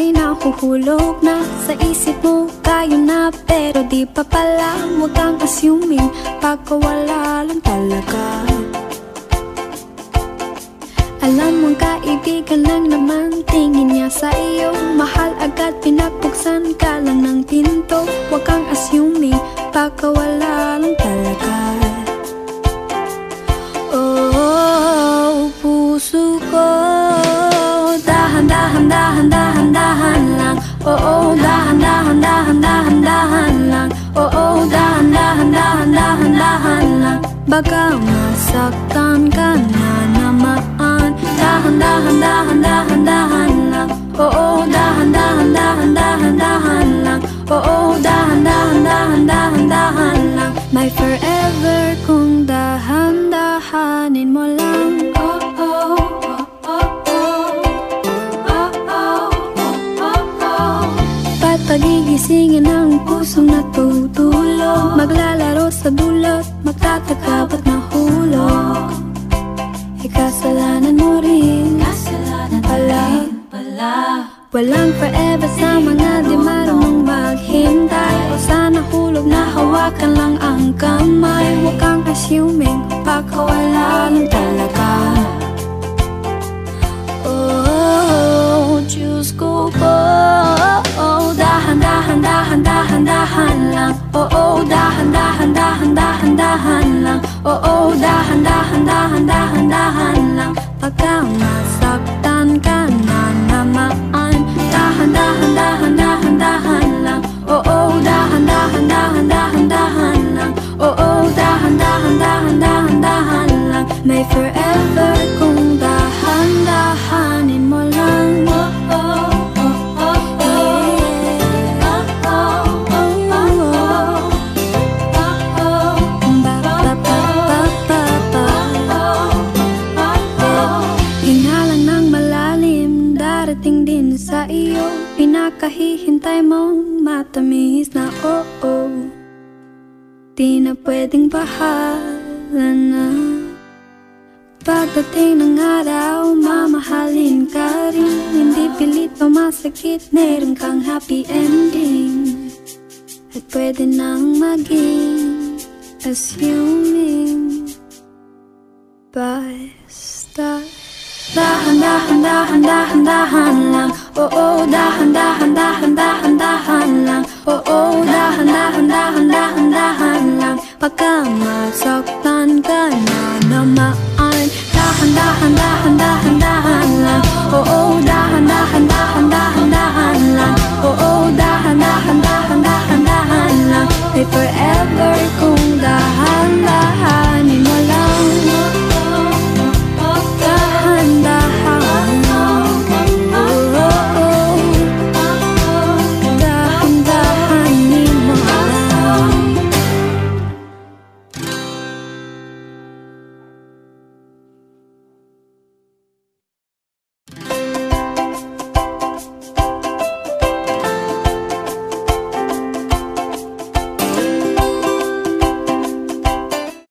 ay nahuhulog na Sa isip mo, kayo na Pero di pa pala, huwag kang assuming Pagkawala lang talaga. Alam mong kaibigan lang naman Tingin niya sa iyo. Mahal agad, pinapuksan ka lang ng pinto. Huwag kang assuming Pagkawala lang talaga dahan, dahan, dahan, lang. Oo, dahan, dahan, dahan, dahan, dahan lang. Oo, oh, dahan, dahan, dahan, dahan, dahan lang. Baka masaktan ka na naman Dahan, dahan, dahan, dahan, dahan lang. Oo, oh, dahan, dahan, dahan, dahan, dahan lang. Oo, dahan, dahan, dahan, dahan, dahan lang. My forever kung Pagigisingin ang pusong natutulog Maglalaro sa dulot Magtataka ba't nahulog E kasalanan mo rin. Kasalanan pala, pala. Walang forever sa mga di marunong maghintay. O sana hulog na hawakan lang ang kamay. Huwag kang assuming Baka wala lang talaga lang Oo, oh, dahan, dahan, dahan, dahan, dahan lang Oo, oh, dahan, dahan, dahan, dahan, dahan lang Pagka masaktan ka na naman Dahan, dahan, dahan, dahan, dahan lang Oo, oh, dahan, dahan, dahan, dahan, dahan lang Oo, dahan, dahan, dahan, dahan, dahan lang May forever Pinakahihintay mong matamis na oo. Oh, oh. Di na pwedeng bahala na. Pagdating ng araw, mamahalin ka rin. Hindi pilit o masakit, meron kang happy ending. At pwede nang maging assuming. Basta Dahan, dahan, dahan, dahan, dahan lang. Oo, oh, dahan, dahan, dahan, dahan, dahan lang. Oo, oh, dahan, dahan, dahan, dahan, dahan lang. Pagka masaktan ka na naman